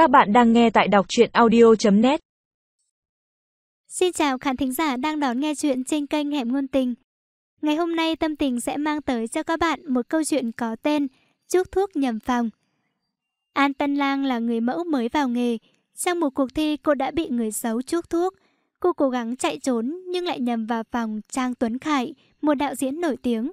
Các bạn đang nghe tại đọc truyện audio.net Xin chào khán thính giả đang đón nghe chuyện trên kênh Hẻm Ngôn Tình. Ngày hôm nay Tâm Tình sẽ mang tới cho các bạn một câu chuyện có tên Chúc thuốc nhầm phòng. An Tân Lang là người mẫu mới vào nghề. Trong một cuộc thi cô đã bị người xấu chuốc thuốc. Cô cố gắng chạy trốn nhưng lại nhầm vào phòng Trang Tuấn Khải, một đạo diễn nổi tiếng.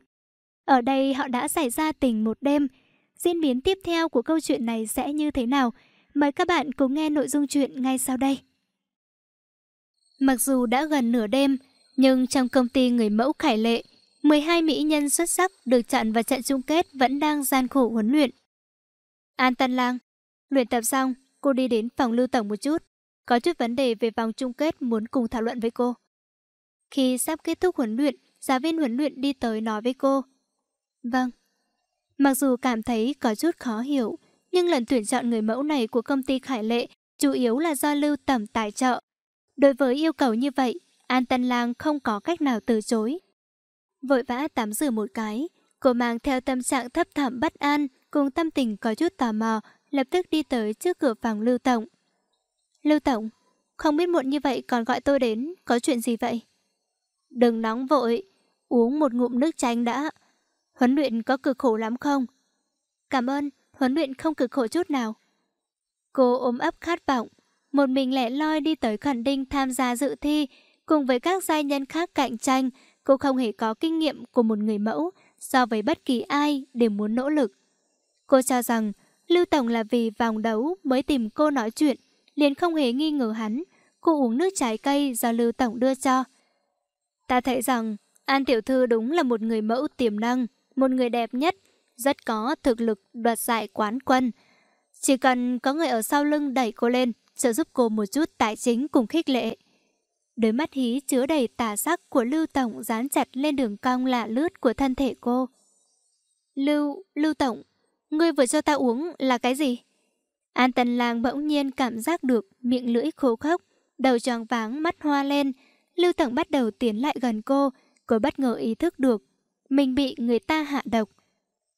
Ở đây họ đã xảy ra tình một đêm. Diễn biến tiếp theo của câu chuyện này sẽ như thế nào? Mời các bạn cùng nghe nội dung chuyện ngay sau đây. Mặc dù đã gần nửa đêm, nhưng trong công ty người mẫu Khải Lệ, 12 mỹ nhân xuất sắc được chọn vào trận chung kết vẫn đang gian khổ huấn luyện. An Tân Lang, luyện tập xong, cô đi đến phòng lưu tổng một chút. Có chút vấn đề về vòng chung kết muốn cùng thảo luận với cô. Khi sắp kết thúc huấn luyện, giáo viên huấn luyện đi tới nói với cô. Vâng. Mặc dù cảm thấy có chút khó hiểu, nhưng lần tuyển chọn người mẫu này của công ty Khải Lệ chủ yếu là do lưu tẩm tài trợ. Đối với yêu cầu như vậy, An Tân Lang không có cách nào từ chối. Vội vã tắm rửa một cái, cô mang theo tâm trạng thấp thỏm bất an cùng tâm tình có chút tò mò, lập tức đi tới trước cửa phòng Lưu Tổng. Lưu Tổng, không biết muộn như vậy còn gọi tôi đến, có chuyện gì vậy? Đừng nóng vội, uống một ngụm nước chanh đã. Huấn luyện có cực khổ lắm không? Cảm ơn, huấn luyện không cực khổ chút nào. Cô ôm ấp khát vọng, một mình lẻ loi đi tới Khẩn Đinh tham gia dự thi, cùng với các giai nhân khác cạnh tranh, cô không hề có kinh nghiệm của một người mẫu, so với bất kỳ ai đều muốn nỗ lực. Cô cho rằng Lưu Tổng là vì vòng đấu mới tìm cô nói chuyện, liền không hề nghi ngờ hắn. Cô uống nước trái cây do Lưu Tổng đưa cho. Ta thấy rằng An Tiểu Thư đúng là một người mẫu tiềm năng, một người đẹp nhất, rất có thực lực đoạt giải quán quân. Chỉ cần có người ở sau lưng đẩy cô lên, trợ giúp cô một chút tài chính cùng khích lệ. Đôi mắt hí chứa đầy tà sắc của Lưu Tổng dán chặt lên đường cong lạ lướt của thân thể cô. Lưu, Lưu Tổng, ngươi vừa cho ta uống là cái gì? An Tần Lang bỗng nhiên cảm giác được miệng lưỡi khô khốc, đầu tròn váng mắt hoa lên. Lưu Tổng bắt đầu tiến lại gần cô, cô bất ngờ ý thức được mình bị người ta hạ độc.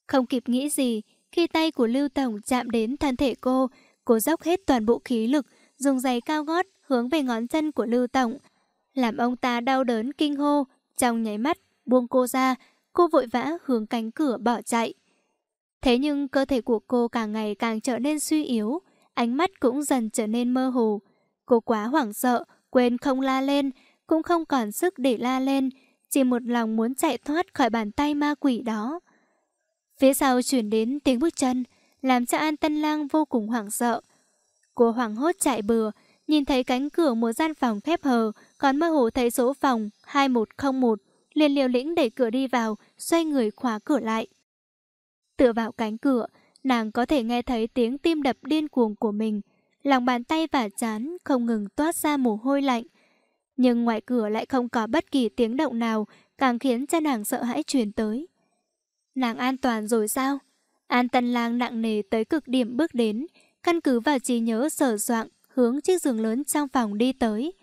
Không kịp nghĩ gì, khi tay của Lưu Tổng chạm đến thân thể cô, cô dốc hết toàn bộ khí lực, dùng giày cao gót hướng về ngón chân của Lưu Tổng, làm ông ta đau đớn kinh hô, trong nháy mắt buông cô ra, cô vội vã hướng cánh cửa bỏ chạy. Thế nhưng cơ thể của cô càng ngày càng trở nên suy yếu, ánh mắt cũng dần trở nên mơ hồ. Cô quá hoảng sợ, quên không la lên, cũng không còn sức để la lên, chỉ một lòng muốn chạy thoát khỏi bàn tay ma quỷ đó. Phía sau chuyển đến tiếng bước chân, làm cho An Tân Lang vô cùng hoảng sợ. Cô hoảng hốt chạy bừa, nhìn thấy cánh cửa một gian phòng khép hờ, còn mơ hồ thấy số phòng 2101, liền liều lĩnh đẩy cửa đi vào, xoay người khóa cửa lại. Tựa vào cánh cửa, nàng có thể nghe thấy tiếng tim đập điên cuồng của mình, lòng bàn tay và chán không ngừng toát ra mồ hôi lạnh. Nhưng ngoài cửa lại không có bất kỳ tiếng động nào, càng khiến cho nàng sợ hãi truyền tới. Nàng an toàn rồi sao? An Tân Lang nặng nề tới cực điểm bước đến, căn cứ vào trí nhớ sở soạn, hướng chiếc giường lớn trong phòng đi tới.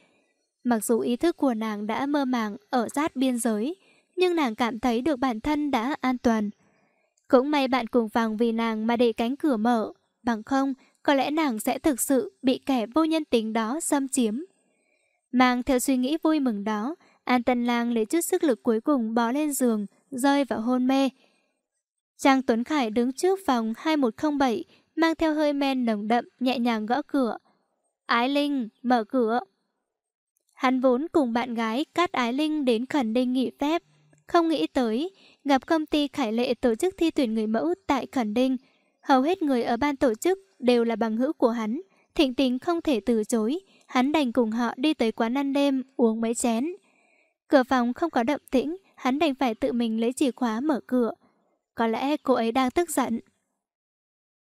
Mặc dù ý thức của nàng đã mơ màng ở sát biên giới, nhưng nàng cảm thấy được bản thân đã an toàn. Cũng may bạn cùng phòng vì nàng mà để cánh cửa mở, bằng không, có lẽ nàng sẽ thực sự bị kẻ vô nhân tính đó xâm chiếm. Mang theo suy nghĩ vui mừng đó, An Tân Lang lấy chút sức lực cuối cùng bó lên giường, rơi vào hôn mê. Trang Tuấn Khải đứng trước phòng 2107, mang theo hơi men nồng đậm, nhẹ nhàng gõ cửa. Ái Linh, mở cửa. Hắn vốn cùng bạn gái Cát Ái Linh đến khẩn đinh nghỉ phép. Không nghĩ tới, gặp công ty Khải Lệ tổ chức thi tuyển người mẫu tại khẩn đinh. Hầu hết người ở ban tổ chức đều là bằng hữu của hắn. Thịnh tình không thể từ chối. Hắn đành cùng họ đi tới quán ăn đêm, uống mấy chén. Cửa phòng không có động tĩnh, hắn đành phải tự mình lấy chìa khóa mở cửa. Có lẽ cô ấy đang tức giận.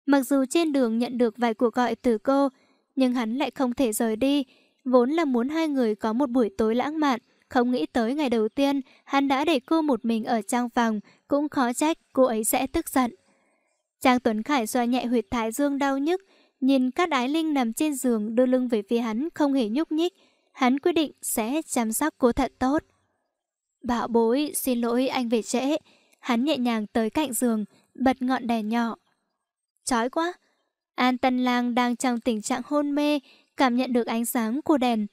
Mặc dù trên đường nhận được vài cuộc gọi từ cô, nhưng hắn lại không thể rời đi. Vốn là muốn hai người có một buổi tối lãng mạn, không nghĩ tới ngày đầu tiên hắn đã để cô một mình ở trong phòng, cũng khó trách cô ấy sẽ tức giận. Trang Tuấn Khải xoa nhẹ huyệt thái dương đau nhức, nhìn Cát Ái Linh nằm trên giường đưa lưng về phía hắn không hề nhúc nhích. Hắn quyết định sẽ chăm sóc cô thật tốt. Bảo bối, xin lỗi anh về trễ. Hắn nhẹ nhàng tới cạnh giường, bật ngọn đèn nhỏ. Chói quá. An Tân Lang đang trong tình trạng hôn mê, cảm nhận được ánh sáng của đèn.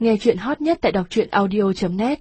Nghe chuyện hot nhất tại đọc truyện audio.net